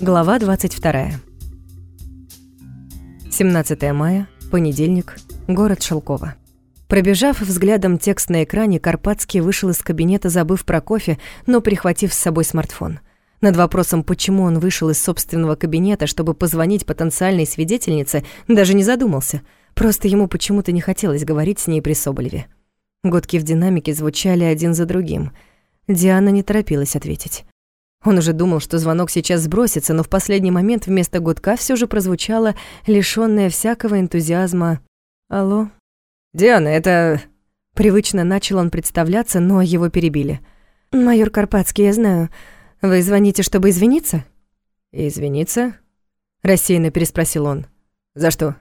Глава 22. 17 мая, понедельник, город Шелково. Пробежав взглядом текст на экране, Карпатский вышел из кабинета, забыв про кофе, но прихватив с собой смартфон. Над вопросом, почему он вышел из собственного кабинета, чтобы позвонить потенциальной свидетельнице, даже не задумался. Просто ему почему-то не хотелось говорить с ней при Соболеве. Гудки в динамике звучали один за другим. Диана не торопилась ответить. Он уже думал, что звонок сейчас сбросится, но в последний момент вместо гудка все же прозвучало лишённое всякого энтузиазма «Алло?» «Диана, это...» Привычно начал он представляться, но его перебили. «Майор Карпатский, я знаю. Вы звоните, чтобы извиниться?» «Извиниться?» Рассеянно переспросил он. «За что?»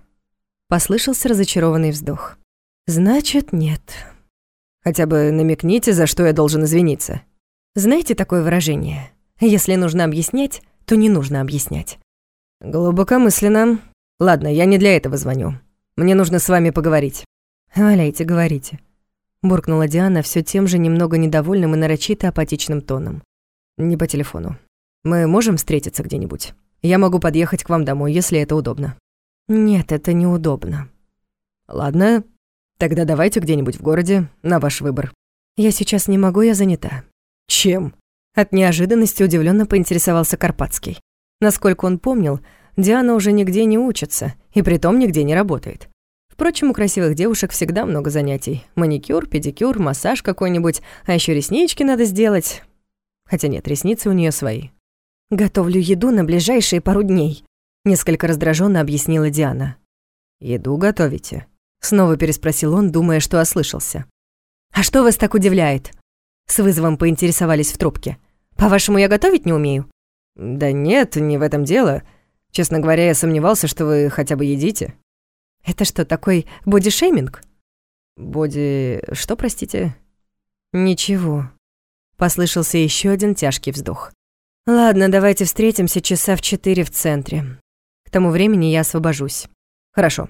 Послышался разочарованный вздох. «Значит, нет». «Хотя бы намекните, за что я должен извиниться». Знаете такое выражение? Если нужно объяснять, то не нужно объяснять. Глубокомысленно. Ладно, я не для этого звоню. Мне нужно с вами поговорить. Валяйте, говорите. Буркнула Диана все тем же немного недовольным и нарочито апатичным тоном. Не по телефону. Мы можем встретиться где-нибудь? Я могу подъехать к вам домой, если это удобно. Нет, это неудобно. Ладно, тогда давайте где-нибудь в городе, на ваш выбор. Я сейчас не могу, я занята. Чем? От неожиданности удивленно поинтересовался Карпатский. Насколько он помнил, Диана уже нигде не учится, и притом нигде не работает. Впрочем, у красивых девушек всегда много занятий. Маникюр, педикюр, массаж какой-нибудь, а еще реснички надо сделать. Хотя нет, ресницы у нее свои. «Готовлю еду на ближайшие пару дней», — несколько раздраженно объяснила Диана. «Еду готовите?» — снова переспросил он, думая, что ослышался. «А что вас так удивляет?» С вызовом поинтересовались в трубке. По-вашему, я готовить не умею? Да нет, не в этом дело. Честно говоря, я сомневался, что вы хотя бы едите. Это что, такой бодишейминг? Боди... что, простите? Ничего. Послышался еще один тяжкий вздох. Ладно, давайте встретимся часа в четыре в центре. К тому времени я освобожусь. Хорошо.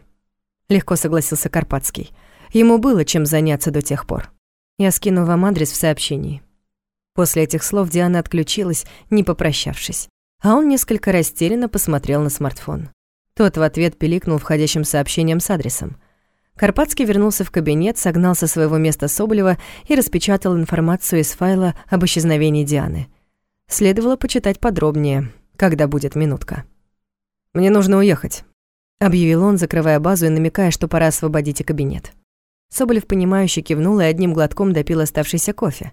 Легко согласился Карпатский. Ему было чем заняться до тех пор. Я скину вам адрес в сообщении. После этих слов Диана отключилась, не попрощавшись. А он несколько растерянно посмотрел на смартфон. Тот в ответ пиликнул входящим сообщением с адресом. Карпатский вернулся в кабинет, согнал со своего места Соболева и распечатал информацию из файла об исчезновении Дианы. Следовало почитать подробнее, когда будет минутка. «Мне нужно уехать», — объявил он, закрывая базу и намекая, что пора освободить и кабинет. Соболев, понимающе кивнул и одним глотком допил оставшийся кофе.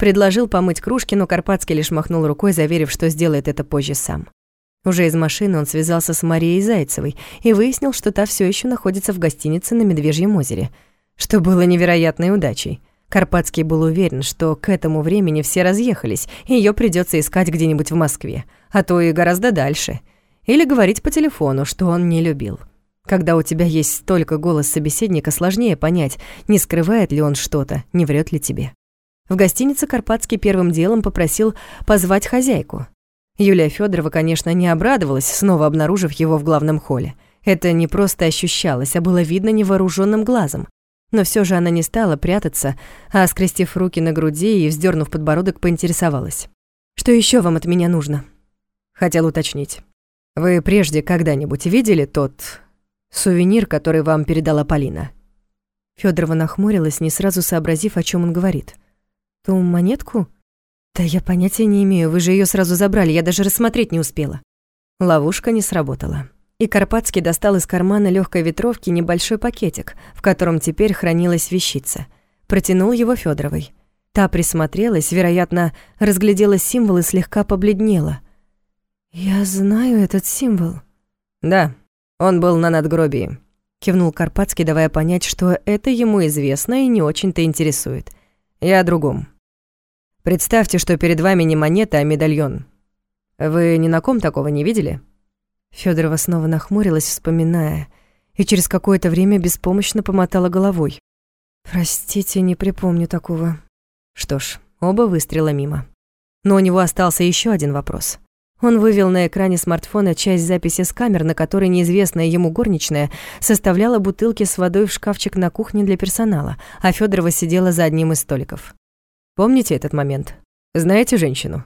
Предложил помыть кружки, но Карпатский лишь махнул рукой, заверив, что сделает это позже сам. Уже из машины он связался с Марией Зайцевой и выяснил, что та все еще находится в гостинице на Медвежьем озере, что было невероятной удачей. Карпатский был уверен, что к этому времени все разъехались, и её придётся искать где-нибудь в Москве, а то и гораздо дальше. Или говорить по телефону, что он не любил. Когда у тебя есть столько голос собеседника, сложнее понять, не скрывает ли он что-то, не врет ли тебе. В гостинице Карпатский первым делом попросил позвать хозяйку. Юлия Федорова, конечно, не обрадовалась, снова обнаружив его в главном холле. Это не просто ощущалось, а было видно невооруженным глазом. Но все же она не стала прятаться, а, скрестив руки на груди и вздернув подбородок, поинтересовалась. «Что еще вам от меня нужно?» Хотел уточнить. «Вы прежде когда-нибудь видели тот Сувенир, который вам передала Полина». Федорова нахмурилась, не сразу сообразив, о чем он говорит. «Ту монетку? Да я понятия не имею, вы же ее сразу забрали, я даже рассмотреть не успела». Ловушка не сработала. И Карпатский достал из кармана легкой ветровки небольшой пакетик, в котором теперь хранилась вещица. Протянул его Федоровой. Та присмотрелась, вероятно, разглядела символ и слегка побледнела. «Я знаю этот символ». «Да, он был на надгробии. Кивнул Карпатский, давая понять, что это ему известно и не очень-то интересует. Я о другом. Представьте, что перед вами не монета, а медальон. Вы ни на ком такого не видели? Федорова снова нахмурилась, вспоминая, и через какое-то время беспомощно помотала головой. «Простите, не припомню такого». Что ж, оба выстрела мимо. Но у него остался еще один вопрос. Он вывел на экране смартфона часть записи с камер, на которой неизвестная ему горничная составляла бутылки с водой в шкафчик на кухне для персонала, а Федорова сидела за одним из столиков. Помните этот момент? Знаете женщину?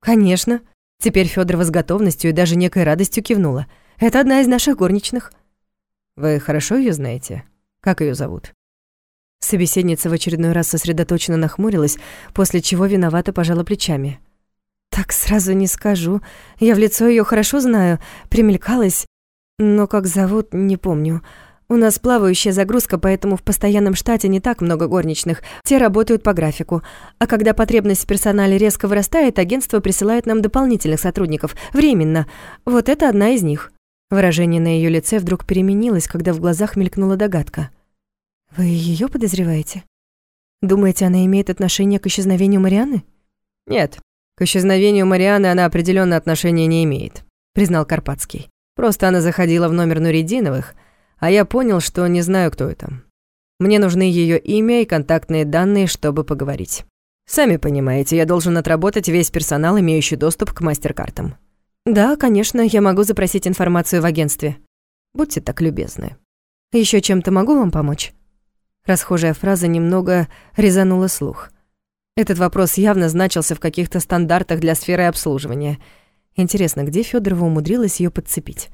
Конечно. Теперь Федорова с готовностью и даже некой радостью кивнула. Это одна из наших горничных. Вы хорошо ее знаете? Как ее зовут? Собеседница в очередной раз сосредоточенно нахмурилась, после чего виновато пожала плечами. «Так сразу не скажу. Я в лицо ее хорошо знаю, примелькалась, но как зовут, не помню. У нас плавающая загрузка, поэтому в постоянном штате не так много горничных. Те работают по графику. А когда потребность в персонале резко вырастает, агентство присылает нам дополнительных сотрудников. Временно. Вот это одна из них». Выражение на ее лице вдруг переменилось, когда в глазах мелькнула догадка. «Вы ее подозреваете? Думаете, она имеет отношение к исчезновению Марианы?» «Нет, к исчезновению Марианы она определенно отношения не имеет», признал Карпатский. «Просто она заходила в номер Нуридиновых, а я понял, что не знаю, кто это. Мне нужны ее имя и контактные данные, чтобы поговорить. Сами понимаете, я должен отработать весь персонал, имеющий доступ к мастер-картам». «Да, конечно, я могу запросить информацию в агентстве. Будьте так любезны. Еще чем-то могу вам помочь?» Расхожая фраза немного резанула слух. Этот вопрос явно значился в каких-то стандартах для сферы обслуживания. Интересно, где Федорова умудрилась ее подцепить?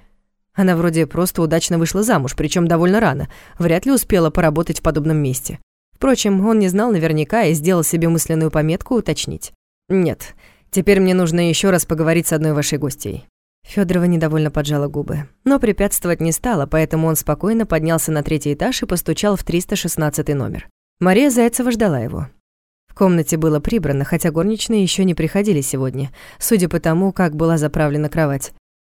Она вроде просто удачно вышла замуж, причем довольно рано, вряд ли успела поработать в подобном месте. Впрочем, он не знал наверняка и сделал себе мысленную пометку уточнить. «Нет, теперь мне нужно еще раз поговорить с одной вашей гостьей. Федорова недовольно поджала губы, но препятствовать не стала, поэтому он спокойно поднялся на третий этаж и постучал в 316 номер. Мария Зайцева ждала его. В комнате было прибрано, хотя горничные еще не приходили сегодня, судя по тому, как была заправлена кровать.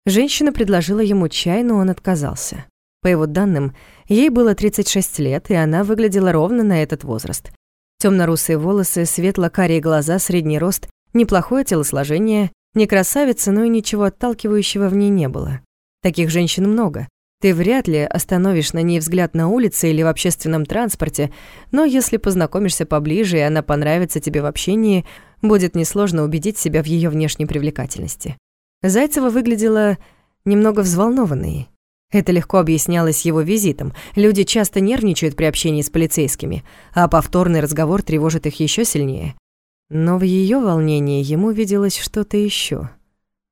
Женщина предложила ему чай, но он отказался. По его данным, ей было 36 лет, и она выглядела ровно на этот возраст. Темно-русые волосы, светло-карие глаза, средний рост, неплохое телосложение, не красавица, но и ничего отталкивающего в ней не было. Таких женщин много. Ты вряд ли остановишь на ней взгляд на улице или в общественном транспорте, но если познакомишься поближе, и она понравится тебе в общении, будет несложно убедить себя в ее внешней привлекательности. Зайцева выглядела немного взволнованной. Это легко объяснялось его визитом. Люди часто нервничают при общении с полицейскими, а повторный разговор тревожит их еще сильнее. Но в ее волнении ему виделось что-то еще.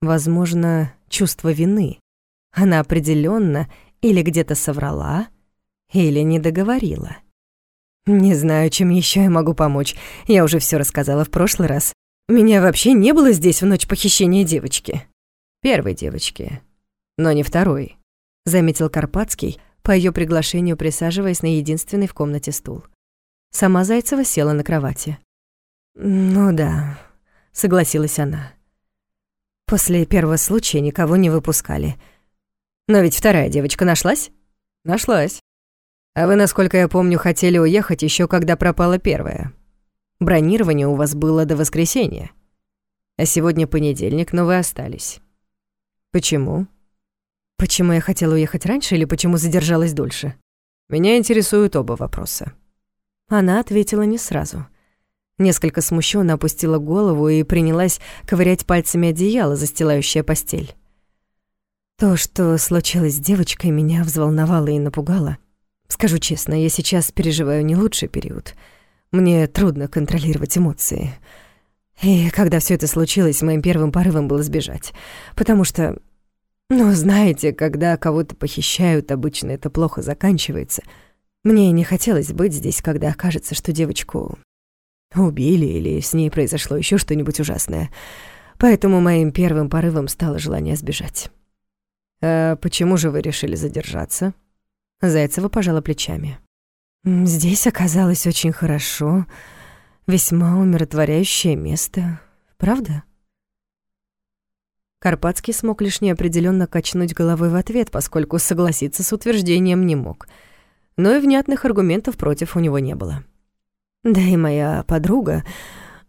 Возможно, чувство вины. Она определенно или где-то соврала, или не договорила. Не знаю, чем еще я могу помочь. Я уже все рассказала в прошлый раз. Меня вообще не было здесь в ночь похищения девочки. Первой девочки, но не второй, заметил Карпатский, по ее приглашению присаживаясь на единственный в комнате стул. Сама Зайцева села на кровати. «Ну да», — согласилась она. После первого случая никого не выпускали. Но ведь вторая девочка нашлась? Нашлась. А вы, насколько я помню, хотели уехать еще когда пропала первая. Бронирование у вас было до воскресенья. А сегодня понедельник, но вы остались. Почему? Почему я хотела уехать раньше или почему задержалась дольше? Меня интересуют оба вопроса. Она ответила не сразу — Несколько смущенно опустила голову и принялась ковырять пальцами одеяло, застилающее постель. То, что случилось с девочкой, меня взволновало и напугало. Скажу честно, я сейчас переживаю не лучший период. Мне трудно контролировать эмоции. И когда все это случилось, моим первым порывом было сбежать. Потому что, ну, знаете, когда кого-то похищают, обычно это плохо заканчивается. Мне не хотелось быть здесь, когда окажется, что девочку убили или с ней произошло еще что-нибудь ужасное. Поэтому моим первым порывом стало желание сбежать. «А почему же вы решили задержаться?» Зайцева пожала плечами. «Здесь оказалось очень хорошо, весьма умиротворяющее место, правда?» Карпатский смог лишь неопределённо качнуть головой в ответ, поскольку согласиться с утверждением не мог. Но и внятных аргументов против у него не было. Да и моя подруга,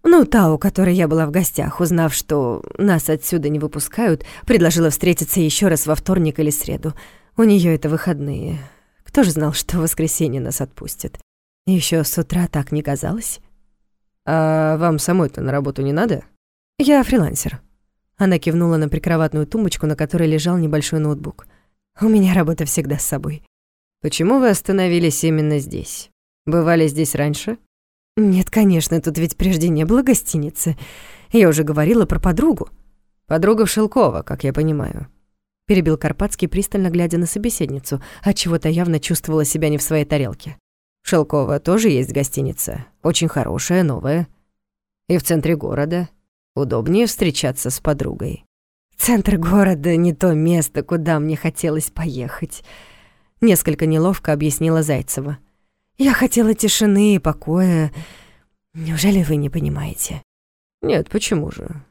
ну, та, у которой я была в гостях, узнав, что нас отсюда не выпускают, предложила встретиться еще раз во вторник или среду. У нее это выходные. Кто же знал, что в воскресенье нас отпустят? Еще с утра так не казалось. А вам самой-то на работу не надо? Я фрилансер. Она кивнула на прикроватную тумбочку, на которой лежал небольшой ноутбук. У меня работа всегда с собой. Почему вы остановились именно здесь? Бывали здесь раньше? Нет, конечно, тут ведь прежде не было гостиницы. Я уже говорила про подругу. Подруга в Шелкова, как я понимаю. Перебил Карпатский, пристально глядя на собеседницу, отчего-то явно чувствовала себя не в своей тарелке. Шелкова тоже есть гостиница. Очень хорошая, новая. И в центре города. Удобнее встречаться с подругой. Центр города — не то место, куда мне хотелось поехать. Несколько неловко объяснила Зайцева. Я хотела тишины и покоя. Неужели вы не понимаете? Нет, почему же?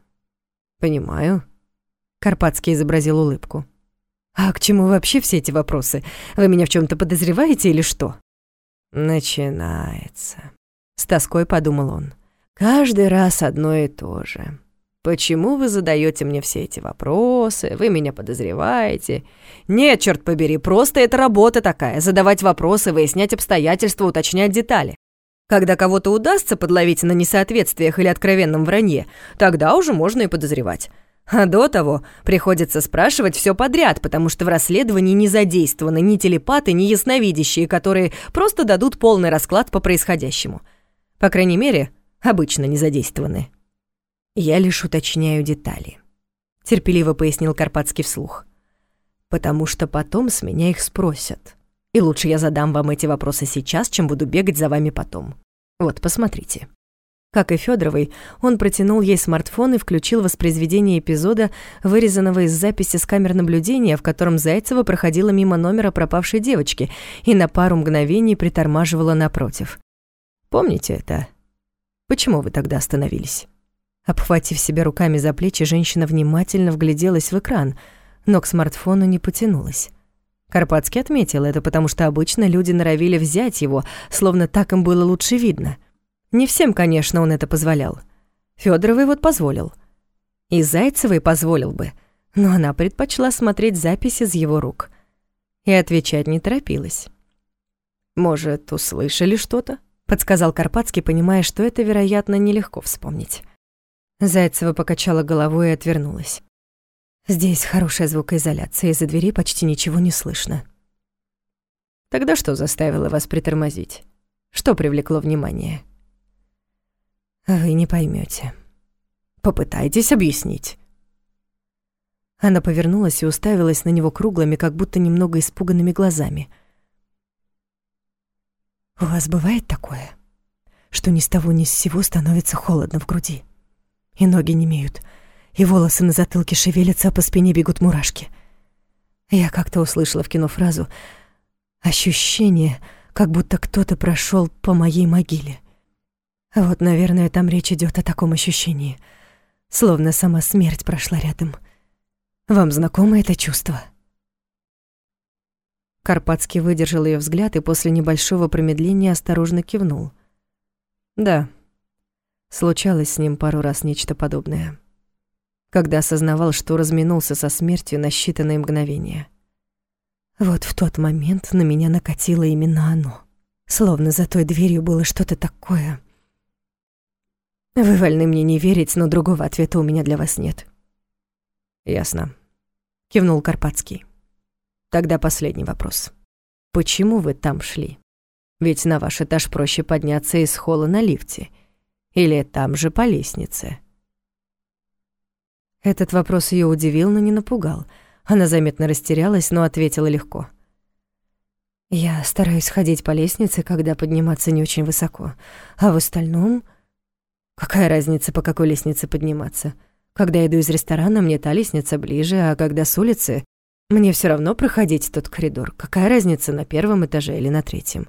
Понимаю. Карпатский изобразил улыбку. А к чему вообще все эти вопросы? Вы меня в чем то подозреваете или что? Начинается. С тоской подумал он. Каждый раз одно и то же. Почему вы задаете мне все эти вопросы? Вы меня подозреваете? Нет, черт побери, просто это работа такая. Задавать вопросы, выяснять обстоятельства, уточнять детали. Когда кого-то удастся подловить на несоответствиях или откровенном вранье, тогда уже можно и подозревать. А до того приходится спрашивать все подряд, потому что в расследовании не задействованы ни телепаты, ни ясновидящие, которые просто дадут полный расклад по происходящему. По крайней мере, обычно не задействованы. «Я лишь уточняю детали», — терпеливо пояснил Карпатский вслух. «Потому что потом с меня их спросят. И лучше я задам вам эти вопросы сейчас, чем буду бегать за вами потом. Вот, посмотрите». Как и Федоровой, он протянул ей смартфон и включил воспроизведение эпизода, вырезанного из записи с камер наблюдения, в котором Зайцева проходила мимо номера пропавшей девочки и на пару мгновений притормаживала напротив. «Помните это? Почему вы тогда остановились?» Обхватив себя руками за плечи, женщина внимательно вгляделась в экран, но к смартфону не потянулась. Карпатский отметил это, потому что обычно люди норовили взять его, словно так им было лучше видно. Не всем, конечно, он это позволял. Фёдоровой вот позволил. И Зайцевой позволил бы, но она предпочла смотреть запись из его рук. И отвечать не торопилась. «Может, услышали что-то?» — подсказал Карпатский, понимая, что это, вероятно, нелегко вспомнить. Зайцева покачала головой и отвернулась. Здесь хорошая звукоизоляция, из-за двери почти ничего не слышно. Тогда что заставило вас притормозить? Что привлекло внимание? Вы не поймете. Попытайтесь объяснить. Она повернулась и уставилась на него круглыми, как будто немного испуганными глазами. «У вас бывает такое, что ни с того ни с сего становится холодно в груди?» и ноги не имеют, и волосы на затылке шевелятся, а по спине бегут мурашки. Я как-то услышала в кино фразу «Ощущение, как будто кто-то прошел по моей могиле». Вот, наверное, там речь идет о таком ощущении, словно сама смерть прошла рядом. Вам знакомо это чувство?» Карпатский выдержал ее взгляд и после небольшого промедления осторожно кивнул. «Да». Случалось с ним пару раз нечто подобное. Когда осознавал, что разминулся со смертью на считанные мгновения. Вот в тот момент на меня накатило именно оно. Словно за той дверью было что-то такое. Вы вольны мне не верить, но другого ответа у меня для вас нет. Ясно. Кивнул Карпатский. Тогда последний вопрос. Почему вы там шли? Ведь на ваш этаж проще подняться из холла на лифте — или там же по лестнице?» Этот вопрос ее удивил, но не напугал. Она заметно растерялась, но ответила легко. «Я стараюсь ходить по лестнице, когда подниматься не очень высоко. А в остальном... Какая разница, по какой лестнице подниматься? Когда иду из ресторана, мне та лестница ближе, а когда с улицы, мне все равно проходить тот коридор. Какая разница, на первом этаже или на третьем?»